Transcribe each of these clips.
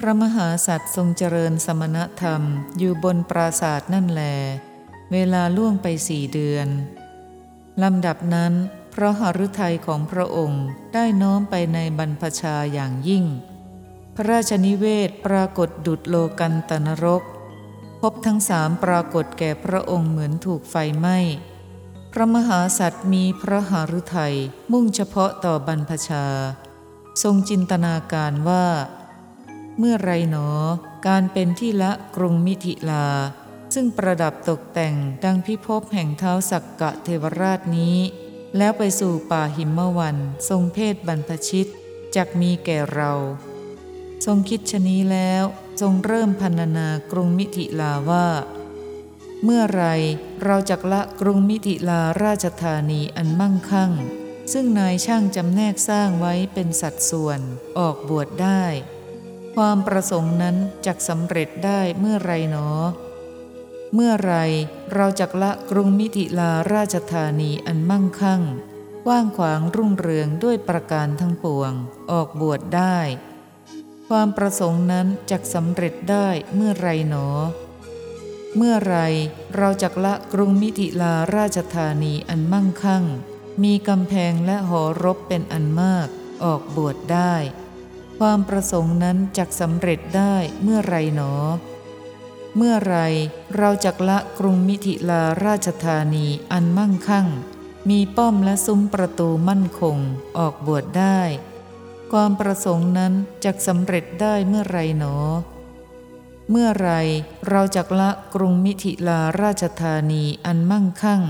พระมหาสัตว์ทรงเจริญสมณธรรมอยู่บนปราศาสตร์นั่นแล เวลาล่วงไปสี่เดือน ลำดับนั้น พระหฤทัยของพระองค์ได้น้อมไปในบรรพชาอย่างยิ่ง พระราชนิเวศปรากฏดุดโลกันตนรก พบทั้งสามปรากฏแก่พระองค์เหมือนถูกไฟไหม้ พระมหาสัตว์มีพระหฤทัยมุ่งเฉพาะต่อบรรพชา ทรงจินตนาการว่า เมื่อไรหนอ การเป็นที่ละกรุงมิถิลา ซึ่งประดับตกแต่งดังพิภพแห่งเท้าสักกะเทวราชนี้ แล้วไปสู่ป่าหิมวัน ทรงเพศบรรพชิตจักมีแก่เรา ทรงคิดชนี้แล้วทรงเริ่มพันนากรุงมิถิลาว่า เมื่อไรเราจักละกรุงมิถิลาราชธานีอันมั่งคั่ง ซึ่งนายช่างจำแนกสร้างไว้เป็นสัดส่วนออกบวชได้ ความประสงค์นั้นจักสำเร็จได้เมื่อไรหนอ เมื่อไรเราจักละกรุงมิถิลาราชธานีอันมั่งคั่งว่างขวางรุ่งเรืองด้วยประการทั้งปวง ออกบวชได้ ความประสงค์นั้นจักสำเร็จได้เมื่อไรหนอ เมื่อไรเราจักละกรุงมิถิลาราชธานีอันมั่งคั่ง มีกำแพงและหอรบเป็นอันมาก ออกบวชได้ ความประสงค์นั้นจักสำเร็จได้เมื่อไรหนอ เมื่อไรเราจักละกรุงมิถิลาราชธานีอันมั่งคั่ง มีป้อมและซุ้มประตูมั่นคงออกบวชได้ ความประสงค์นั้นจักสำเร็จได้เมื่อไรหนอ เมื่อไรเราจักละกรุงมิถิลาราชธานีอันมั่งคั่ง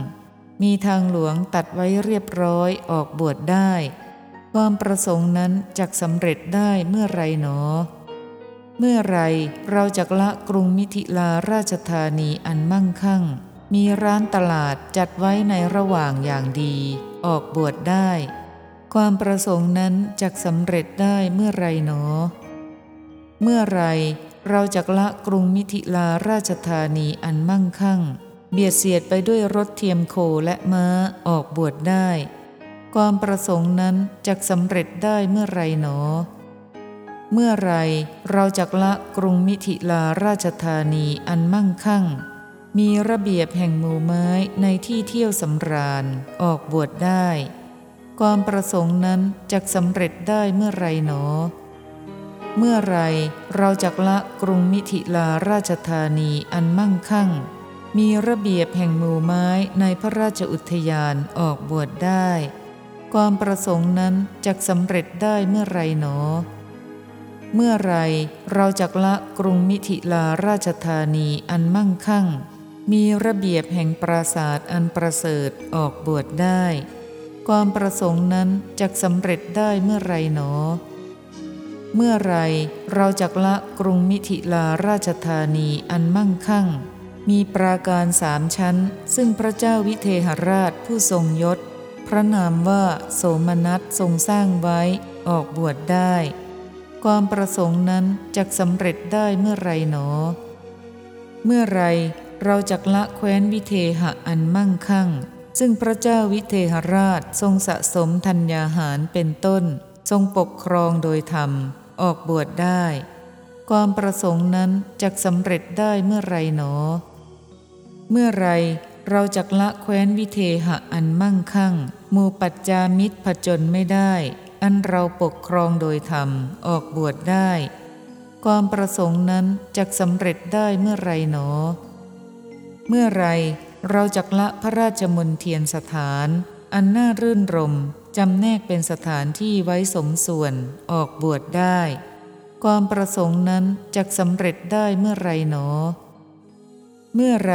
มีทางหลวงตัดไว้เรียบร้อยออกบวชได้ ความประสงค์นั้นจักสำเร็จได้เมื่อไรหนอ เมื่อไรเราจักละกรุงมิถิลาราชธานีอันมั่งคั่ง มีร้านตลาดจัดไว้ในระหว่างอย่างดี ออกบวชได้ ความประสงค์นั้นจักสำเร็จได้เมื่อไรหนอ เมื่อไรเราจักละกรุงมิถิลาราชธานีอันมั่งคั่ง เบียดเสียดไปด้วยรถเทียมโคและม้าออกบวชได้ ความประสงค์นั้นจะสำเร็จได้เมื่อไรหนอ เมื่อไรเราจักละกรุงมิถิลาราชธานีอันมั่งคั่ง มีระเบียบแห่งหมู่ไม้ในที่เที่ยวสำราญออกบวชได้ ความประสงค์นั้นจะสำเร็จได้เมื่อไรหนอ เมื่อไรเราจักละกรุงมิถิลาราชธานีอันมั่งคั่งมีระเบียบแห่งหมู่ไม้ในพระราชอุทยานออกบวชได้ ความประสงค์นั้นจะสำเร็จได้เมื่อไรหนอ เมื่อไรเราจักละกรุงมิถิลาราชธานีอันมั่งคั่ง มีระเบียบแห่งปราศาสตร์อันประเสริฐออกบวชได้ ความประสงค์นั้นจะสำเร็จได้เมื่อไรหนอ เมื่อไรเราจักละกรุงมิถิลาราชธานีอันมั่งคั่งมีปราการสามชั้น ซึ่งพระเจ้าวิเทหราชผู้ทรงยศ พระนามว่าโสมนัสทรงสร้างไว้ออกบวชได้ ความประสงค์นั้นจะสำเร็จได้เมื่อไรหนอ เมื่อไรเราจักละแคว้นวิเทหะอันมั่งคั่ง ซึ่งพระเจ้าวิเทหราชทรงสะสมธัญญาหารเป็นต้น ทรงปกครองโดยธรรม ออกบวชได้ ความประสงค์นั้นจะสำเร็จได้เมื่อไรหนอ เมื่อไร เราจักละแคว้นวิเทหะอันมั่งคั่งมูปัจจามิตรผจญไม่ได้ อันเราปกครองโดยธรรมออกบวชได้ ความประสงค์นั้นจะสำเร็จได้เมื่อไรหนอ เมื่อไรเราจักละพระราชมนเทียนสถาน อันน่ารื่นรมจำแนกเป็นสถานที่ไว้สมส่วนออกบวชได้ ความประสงค์นั้นจะสำเร็จได้เมื่อไรหนอ เมื่อไร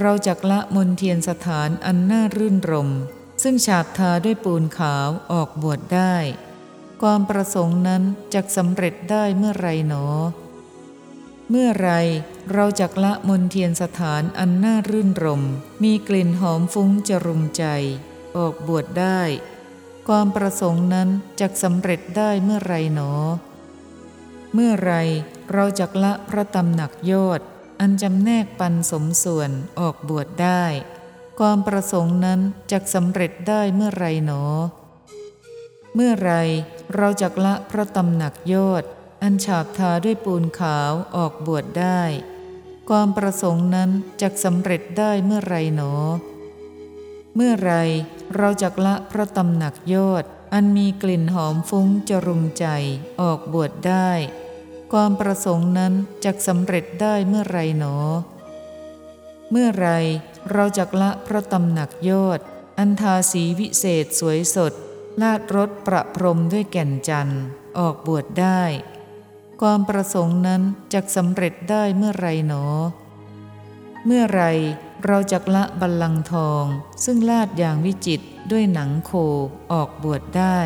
เราจักละมนเทียนสถานอันน่ารื่นรม ซึ่งฉาบทาด้วยปูนขาวออกบวชได้ ความประสงค์นั้นจะสำเร็จได้เมื่อไรหนอ เมื่อไรเราจักละมนเทียนสถานอันน่ารื่นรม มีกลิ่นหอมฟุ้งจรุงใจ ออกบวชได้ ความประสงค์นั้นจะสำเร็จได้เมื่อไรหนอ เมื่อไรเราจักละพระตำหนักยอด อันจำแนกปันสมส่วนออกบวชได้ ความประสงค์นั้นจะสำเร็จได้เมื่อไรหนอ เมื่อไรเราจะละพระตำหนักยอดอันฉาบทาด้วยปูนขาวออกบวชได้ ความประสงค์นั้นจะสำเร็จได้เมื่อไรหนอ เมื่อไรเราจะละพระตำหนักยอดอันมีกลิ่นหอมฟุ้งจรุงใจออกบวชได้ ความประสงค์นั้นจะสำเร็จได้เมื่อไรหนอ เมื่อไรเราจักละพระตำหนักยอด อันทาสีวิเศษสวยสด ลาดรถประพรมด้วยแก่นจันทร์ออกบวชได้ ความประสงค์นั้นจะสำเร็จได้เมื่อไรหนอ เมื่อไรเราจักละบัลลังทอง ซึ่งลาดอย่างวิจิตด้วยหนังโคออกบวชได้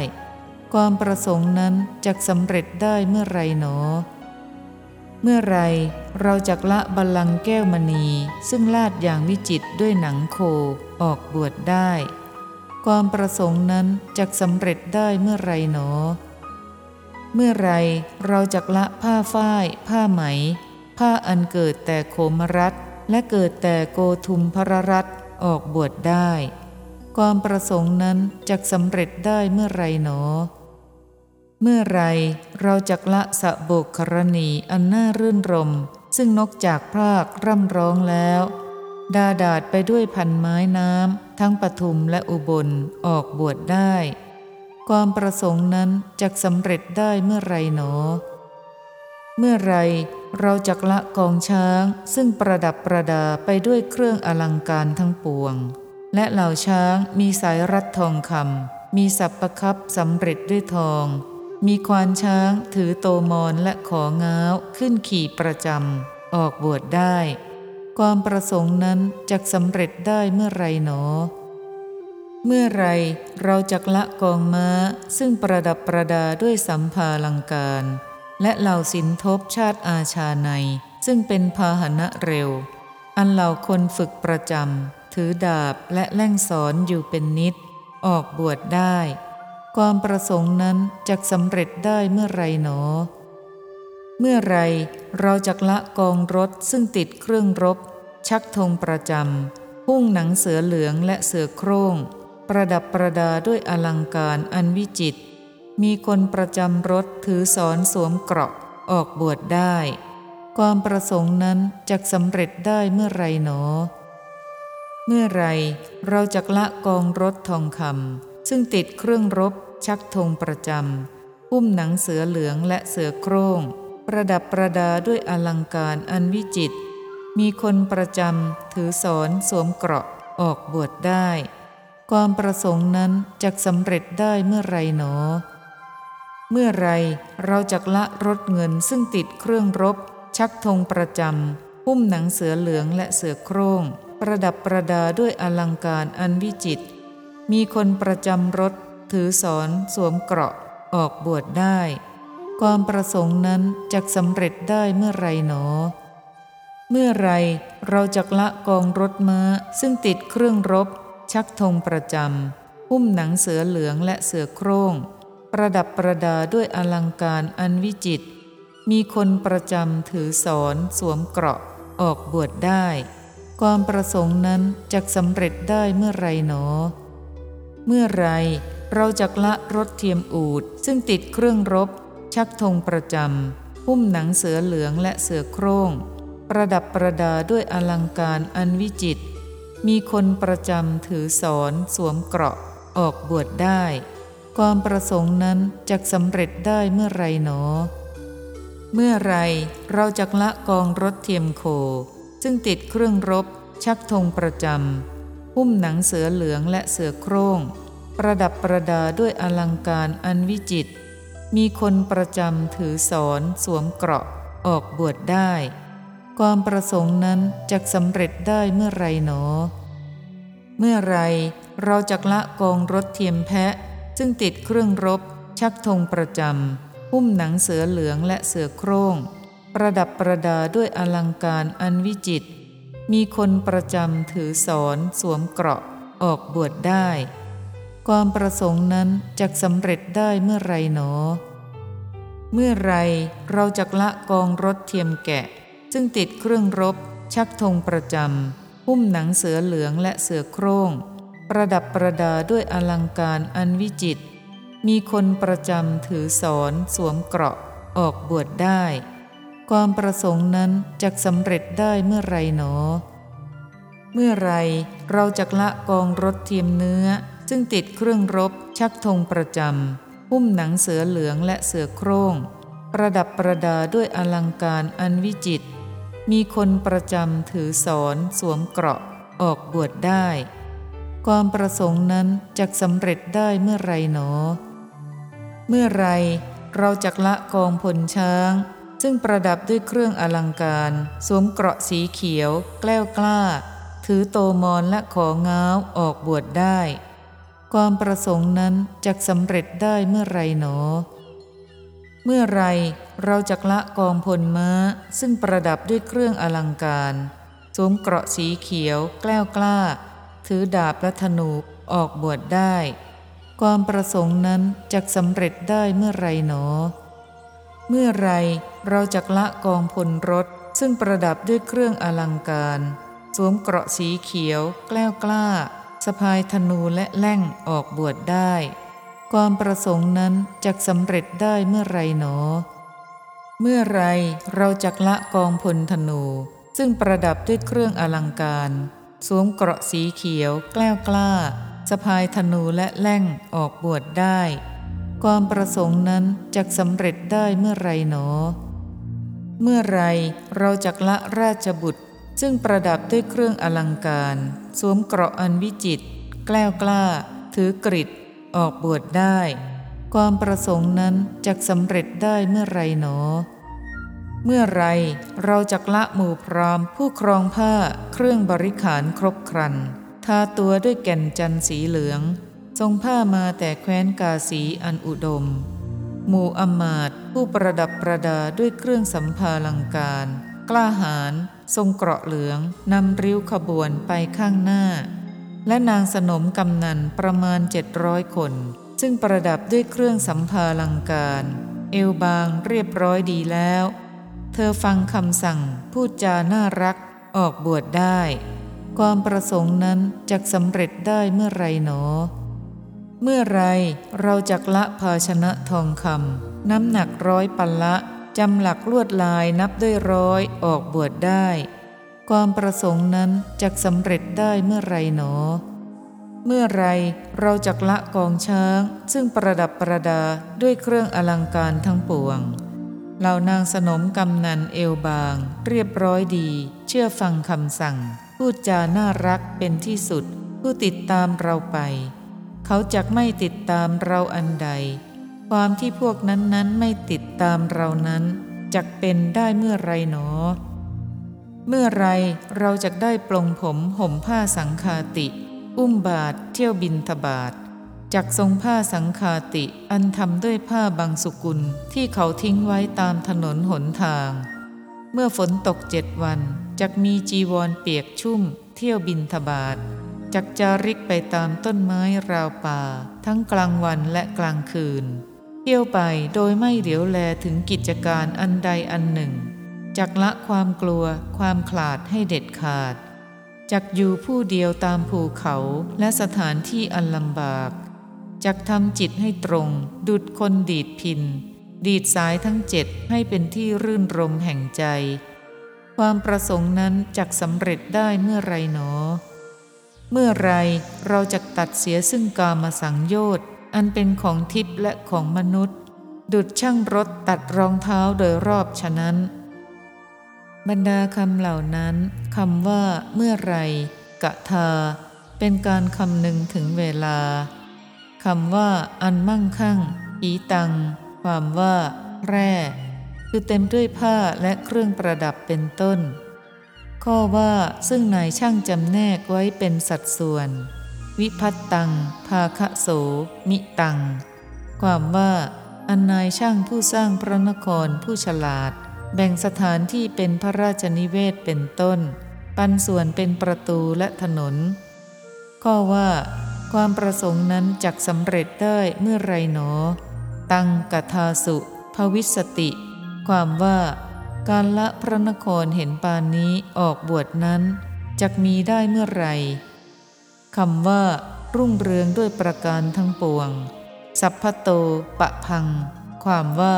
ความประสงค์นั้นจะสำเร็จได้เมื่อไรหนอ เมื่อไรเราจักละบัลลังแก้วมณี ซึ่งลาดอย่างวิจิตด้วยหนังโคออกบวชได้ ความประสงค์นั้นจะสำเร็จได้เมื่อไรหนอ เมื่อไรเราจักละผ้าฝ้าย ผ้าไหม ผ้าอันเกิดแต่โคมรัตและเกิดแต่โกทุมพรรัตออกบวชได้ ความประสงค์นั้นจะสำเร็จได้เมื่อไรหนอ เมื่อไรเราจักละสะโบกครณีอันน่ารื่นรม ซึ่งนกจากพรากร่ำร้องแล้ว ดาดาดไปด้วยพันไม้น้ำทั้งปทุมและอุบลออกบวชได้ ความประสงค์นั้นจะสำเร็จได้เมื่อไรหนอ เมื่อไรเราจักละกองช้างซึ่งประดับประดาไปด้วยเครื่องอลังการทั้งปวง และเหล่าช้างมีสายรัดทองคำมีสับประคับสำเร็จด้วยทอง มีควานช้างถือโตมอนและของ้าวขึ้นขี่ประจำออกบวชได้ ความประสงค์นั้นจะสำเร็จได้เมื่อไรหนอ เมื่อไรเราจะละกองม้าซึ่งประดับประดาด้วยสัมภาลังการ และเหล่าสินทบชาติอาชาใน ซึ่งเป็นพาหนะเร็ว อันเหล่าคนฝึกประจำถือดาบและแล่งสอนอยู่เป็นนิด ออกบวชได้ ความประสงค์นั้นจะสำเร็จได้เมื่อไรหนอ เมื่อไรเราจะละกองรถซึ่งติดเครื่องรบ ชักธงประจำพุ่งหนังเสือเหลืองและเสือโคร่ง ประดับประดาด้วยอลังการอันวิจิต มีคนประจำรถถือสอนสวมเกราะออกบวชได้ ความประสงค์นั้นจะสำเร็จได้เมื่อไรหนอ เมื่อไรเราจะละกองรถทองคำ ซึ่งติดเครื่องรบ ชักธงประจำหุ้มหนังเสือเหลืองและเสือโคร่ง ประดับประดาด้วยอลังการอันวิจิต มีคนประจำถือสอนสวมเกราะออกบวชได้ ความประสงค์นั้นจะสำเร็จได้เมื่อไรหนอ เมื่อไรเราจะละรถเงินซึ่งติดเครื่องรบ ชักธงประจำหุ้มหนังเสือเหลืองและเสือโคร่ง ประดับประดาด้วยอลังการอันวิจิตร มีคนประจำรถ ถือสอนสวมเกราะออกบวชได้ ความประสงค์นั้นจะสำเร็จได้เมื่อไรหนอ เมื่อไรเราจะละกองรถม้าซึ่งติดเครื่องรบ ชักธงประจำหุ้มหนังเสือเหลืองและเสือโคร่ง ประดับประดาด้วยอลังการอันวิจิตมีคนประจำถือสอนสวมเกราะออกบวชได้ ความประสงค์นั้นจะสำเร็จได้เมื่อไรหนอ เมื่อไรเราจะละรถเทียมอูดซึ่งติดเครื่องรบ ชักธงประจำหุ้มหนังเสือเหลืองและเสือโคร่ง ประดับประดาด้วยอลังการอันวิจิต มีคนประจำถือสอนสวมเกราะออกบวชได้ ความประสงค์นั้นจะสำเร็จได้เมื่อไรหนอ เมื่อไรเราจะละกองรถเทียมโค ซึ่งติดเครื่องรบ ชักธงประจำ หุ้มหนังเสือเหลืองและเสือโคร่ง ประดับประดาด้วยอลังการอันวิจิต มีคนประจำถือสอนสวมเกราะออกบวชได้ ความประสงค์นั้นจะสำเร็จได้เมื่อไรหนอ เมื่อไรเราจะละกองรถเทียมแพะ ซึ่งติดเครื่องรบ ชักธงประจำหุ้มหนังเสือเหลืองและเสือโคร่ง ประดับประดาด้วยอลังการอันวิจิตร มีคนประจำถือสอนสวมเกราะออกบวชได้ ความประสงค์นั้นจะสำเร็จได้เมื่อไรหนอ เมื่อไรเราจะละกองรถเทียมแกะ ซึ่งติดเครื่องรบ ชักธงประจำหุ้มหนังเสือเหลืองและเสือโคร่ง ประดับประดาด้วยอลังการอันวิจิตรมีคนประจำถือสอนสวมเกราะออกบวชได้ ความประสงค์นั้นจะสำเร็จได้เมื่อไรหนอ เมื่อไรเราจะละกองรถเทียมเนื้อ ซึ่งติดเครื่องรบชักธงประจำหุ้มหนังเสือเหลืองและเสือโคร่ง ประดับประดาด้วยอลังการอันวิจิตรมีคนประจำถือสอนสวมเกราะออกบวชได้ ความประสงค์นั้นจะสำเร็จได้เมื่อไรหนอ เมื่อไรเราจะละกองพลช้าง ซึ่งประดับด้วยเครื่องอลังการสวมเกราะสีเขียว แกล้วกล้า ถือโตมอนและของ้าวออกบวชได้ ความประสงค์นั้นจะสำเร็จได้เมื่อไรหนอ เมื่อไรเราจะละกองพลม้า ซึ่งประดับด้วยเครื่องอลังการสวมเกราะสีเขียว แกล้วกล้า ถือดาบและธนูออกบวชได้ ความประสงค์นั้นจะสำเร็จได้เมื่อไรหนอ เมื่อไรเราจะละกองพลรถ ซึ่งประดับด้วยเครื่องอลังการ สวมเกราะสีเขียว แกล้วกล้าสะพายธนูและแล่งออกบวชได้ ความประสงค์นั้นจะสำเร็จได้เมื่อไรหนอ เมื่อไรเราจะละกองพลธนู ซึ่งประดับด้วยเครื่องอลังการ สวมเกราะสีเขียว แกล้วกล้าสะพายธนูและแล่งออกบวชได้ ความประสงค์นั้นจะสำเร็จได้เมื่อไรหนอ เมื่อไรเราจะละราชบุตร ซึ่งประดับด้วยเครื่องอลังการ สวมเกราะอันวิจิตแกล้วกล้า ถือกริดออกบวชได้ ความประสงค์นั้นจะสำเร็จได้เมื่อไรหนอ เมื่อไรเราจะละหมู่พรามผู้ครองผ้าเครื่องบริขารครบครันทาตัวด้วยแก่นจันทร์สีเหลือง ทรงผ้ามาแต่แคว้นกาสีอันอุดม หมู่อมาตผู้ประดับประดาด้วยเครื่องสัมภาลังการ กล้าหาญทรงเกราะเหลืองนำริ้วขบวนไปข้างหน้า และนางสนมกำนันประมาณเจ็ดร้อยคน ซึ่งประดับด้วยเครื่องสัมภาลังการ เอวบางเรียบร้อยดีแล้ว เธอฟังคำสั่งพูดจาน่ารักออกบวชได้ ความประสงค์นั้นจะสำเร็จได้เมื่อไรหนอ เมื่อไรเราจะละภาชนะทองคำน้ำหนักร้อยปันละจำหลักลวดลายนับด้วยร้อยออกบวชได้ ความประสงค์นั้นจะสำเร็จได้เมื่อไรหนอ เมื่อไรเราจะละกองช้าง ซึ่งประดับประดาด้วยเครื่องอลังการทั้งปวงเหล่านางสนมกำนันเอวบาง เรียบร้อยดี เชื่อฟังคำสั่ง พูดจาน่ารักเป็นที่สุด ผู้ติดตามเราไป เขาจักไม่ติดตามเราอันใด ความที่พวกนั้นๆไม่ติดตามเรานั้นจักเป็นได้เมื่อไรหนอ เมื่อไรเราจะได้ปลงผมห่มผ้าสังคาติ อุ้มบาทเที่ยวบินทบาทจักทรงผ้าสังคาติอันทำด้วยผ้าบางสุกุลที่เขาทิ้งไว้ตามถนนหนทาง เมื่อฝนตกเจ็ดวันจักมีจีวรเปียกชุ่ม เที่ยวบินทบาท จักจาริกไปตามต้นไม้ราวป่า ทั้งกลางวันและกลางคืน เที่ยวไปโดยไม่เหลียวแลถึงกิจการอันใดอันหนึ่ง จักละความกลัวความขลาดให้เด็ดขาด จักอยู่ผู้เดียวตามภูเขาและสถานที่อันลำบาก จักทำจิตให้ตรง ดุดคนดีดพิน ดีดสายทั้งเจ็ดให้เป็นที่รื่นรมแห่งใจ ความประสงค์นั้นจักสำเร็จได้เมื่อไรหนอ เมื่อไรเราจะตัดเสียซึ่งกามสังโยชน์อันเป็นของทิพย์และของมนุษย์ ดุดช่างรถตัดรองเท้าโดยรอบฉะนั้น บรรดาคำเหล่านั้นคำว่าเมื่อไรกะทา เป็นการคำหนึ่งถึงเวลาคำว่าอันมั่งคั่งอีตัง ความว่า แร่ คือเต็มด้วยผ้าและเครื่องประดับเป็นต้น ข้อว่าซึ่งนายช่างจำแนกไว้เป็นสัดส่วน วิพัตตัง ภาคะโส มิตัง ความว่า อันนายช่างผู้สร้างพระนครผู้ฉลาด แบ่งสถานที่เป็นพระราชนิเวศเป็นต้น ปันส่วนเป็นประตูและถนน ข้อว่า ความประสงค์นั้นจักสำเร็จได้เมื่อไรหนอ ตังกทาสุภวิสติ ความว่า การละพระนครเห็นปานนี้ออกบวชนั้นจะมีได้เมื่อไรคำว่า รุ่งเรืองด้วยประการทั้งปวง สัพพโต ปะพัง ความว่า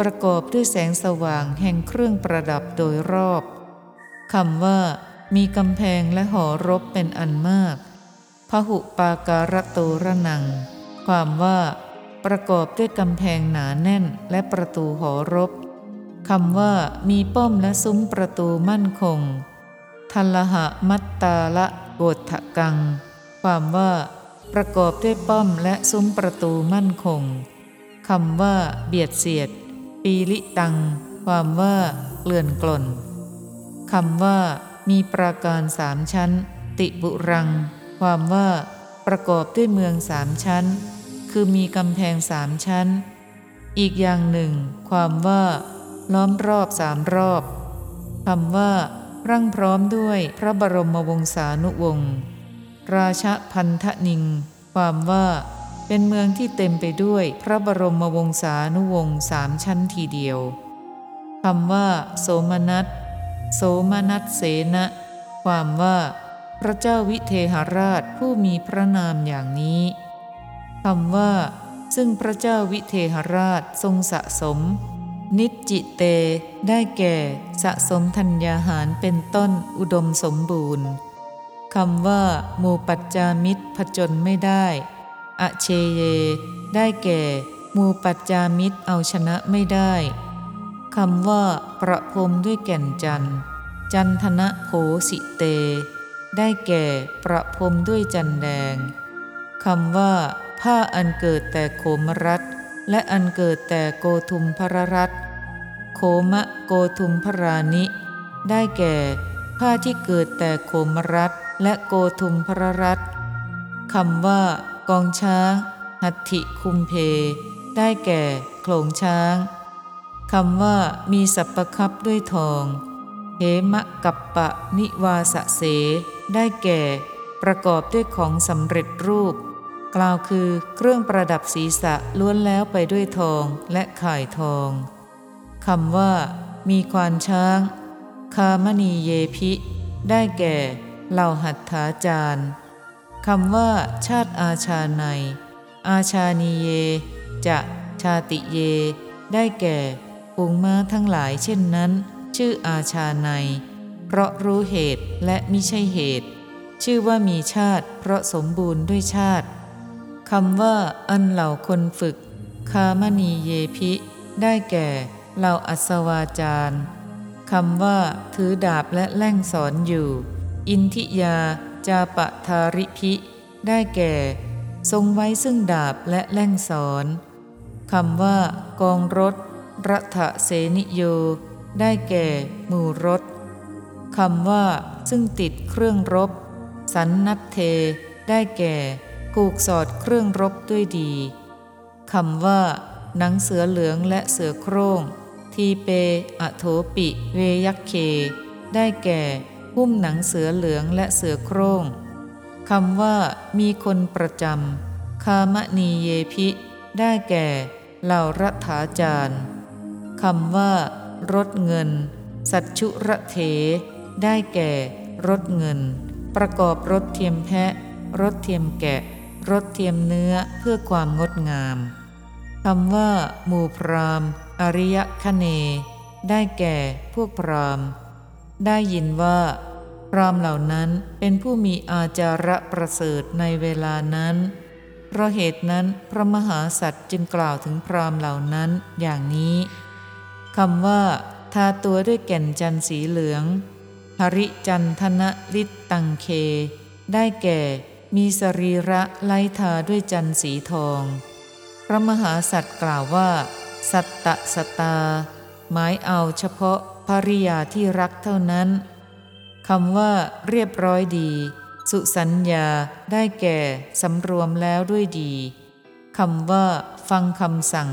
ประกอบด้วยแสงสว่างแห่งเครื่องประดับโดยรอบคำว่า มีกำแพงและหอรบเป็นอันมากพหุปาการโตระนัง ความว่า ประกอบด้วยกำแพงหนาแน่นและประตูหอรบ คำว่ามีป้อมและซุ้มประตูมั่นคงทัลหะมัตตาละโกฏกัง ความว่าประกอบด้วยป้อมและซุ้มประตูมั่นคงคำว่าเบียดเสียด ปีลิตัง ความว่าเกลื่อนกล่นคำว่ามีปราการสามชั้น ติบุรัง ความว่าประกอบด้วยเมืองสามชั้น คือมีกำแพงสามชั้น อีกอย่างหนึ่ง ความว่า ล้อมรอบสามรอบคำว่า ร่างพร้อมด้วยพระบรมวงศานุวงศ์ราชพันธนิง ความว่าเป็นเมืองที่เต็มไปด้วยพระบรมวงศานุวงศ์สามชั้นทีเดียวคำว่า โสมนัสโสมนัสเสนะความว่า พระเจ้าวิเทหราชผู้มีพระนามอย่างนี้คำว่า ซึ่งพระเจ้าวิเทหราชทรงสะสม นิจิเต ได้แก่ สะสมธัญญาหารเป็นต้นอุดมสมบูรณ์คำว่าหมูปัจจามิตรผจญไม่ได้ อเชเย ได้แก่หมูปัจจามิตรเอาชนะไม่ได้คำว่า ประพรมด้วยแก่นจัน จันทนะโผสิเต ได้แก่ประพรมด้วยจันแดงคำว่า ผ้าอันเกิดแต่โคมรัต และอันเกิดแต่โกทุมพรรัตโคมะโกทุมพรานิ ได้แก่ ผ้าที่เกิดแต่โคมรัตและโกทุมพรรัตคำว่า กองช้างหัตถิคุมเพ ได้แก่โขลงช้างคำว่ามีสัพพคับด้วยทองเหมะกัปปะนิวาสเส ได้แก่ ประกอบด้วยของสำเร็จรูป กล่าวคือเครื่องประดับศีรษะล้วนแล้วไปด้วยทองและข่ายทองคำว่า มีควานช้าง คามณีเยพิ ได้แก่เหล่าหัตถาจารย์คำว่า ชาติอาชาใน อาชานีเย จะชาติเย ได้แก่ปูงม้าทั้งหลายเช่นนั้น ชื่ออาชาใน เพราะรู้เหตุและมิใช่เหตุ ชื่อว่ามีชาติ เพราะสมบูรณ์ด้วยชาติ คำว่าอันเหล่าคนฝึก คามณีเยพิ ได้แก่เหล่าอัศวาจารย์คำว่า ถือดาบและแล่งสอนอยู่ อินทิยา จาปทาริพิ ได้แก่ ทรงไว้ซึ่งดาบและแล่งสอนคำว่า กองรถรัฐเสนิโย ได้แก่ หมู่รถคำว่า ซึ่งติดเครื่องรบ สันนัตเท ได้แก่ ผูกสอดเครื่องรบด้วยดีคำว่า หนังเสือเหลืองและเสือโคร่ง ทีเปอโถปิเวยักเค ได้แก่หุ้มหนังเสือเหลืองและเสือโคร่งคำว่า มีคนประจำคามณีเยพิ ได้แก่เหล่ารัฐาจารย์คำว่า รถเงิน สัจชุระเถ ได้แก่ รถเงิน ประกอบรถเทียมแพะ รถเทียมแกะ รสเทียมเนื้อเพื่อความงดงามคำว่าหมู่พรามอริยคเน ได้แก่พวกพรามได้ยินว่า พรามเหล่านั้นเป็นผู้มีอาจาระประเสริฐในเวลานั้น เพราะเหตุนั้นพระมหาสัตว์จึงกล่าวถึงพรามเหล่านั้นอย่างนี้คำว่า ทาตัวด้วยแก่นจันสีเหลือง หริจันทนะลิตตังเค ได้แก่ มีสรีระไล้ทาด้วยจันสีทอง พระมหาสัตว์กล่าวว่า สัตตะสตา หมายเอาเฉพาะภริยาที่รักเท่านั้นคำว่าเรียบร้อยดี สุสัญญาได้แก่สำรวมแล้วด้วยดีคำว่า ฟังคำสั่ง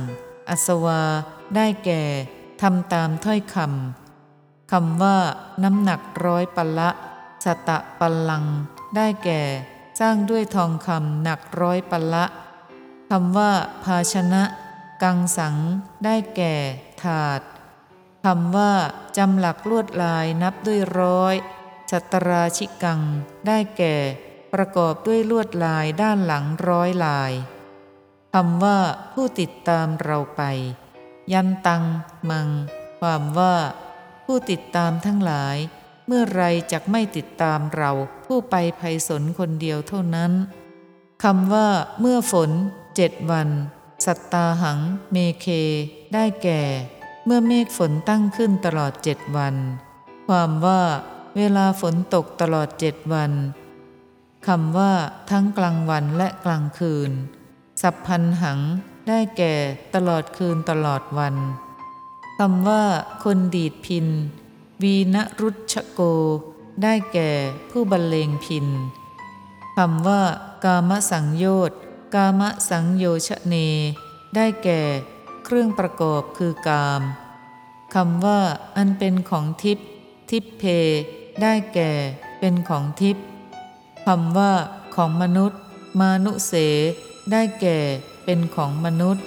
อัศวา ได้แก่ทำตามถ้อยคำคำว่า น้ำหนักร้อยปัลละ สตะปัลัง ได้แก่ สร้างด้วยทองคำหนักร้อยปัลละคำว่า ภาชนะ กังสัง ได้แก่ ถาดคำว่าจำหลักลวดลายนับด้วยร้อยชัตราชิกัง ได้แก่ ประกอบด้วยลวดลายด้านหลังร้อยลายคำว่า ผู้ติดตามเราไป ยันตัง มัง ความว่า ผู้ติดตามทั้งหลาย เมื่อไรจะไม่ติดตามเรา ผู้ไปภัยสนคนเดียวเท่านั้นคำว่าเมื่อฝนเจ็ดวัน สัตตาหัง เมเค ได้แก่ เมื่อเมฆฝนตั้งขึ้นตลอดเจ็ดวัน ความว่า เวลาฝนตกตลอดเจ็ดวันคำว่า ทั้งกลางวันและกลางคืน สัพพันหัง ได้แก่ตลอดคืนตลอดวันคำว่า คนดีดพิน วีนรุชโก ได้แก่ผู้บรรเลงพินคำว่ากามสังโยชน์กามสังโยชเน ได้แก่เครื่องประกอบคือกามคำว่าอันเป็นของทิพทิพเพ ได้แก่เป็นของทิพคำว่าของมนุษย์ มานุเส ได้แก่เป็นของมนุษย์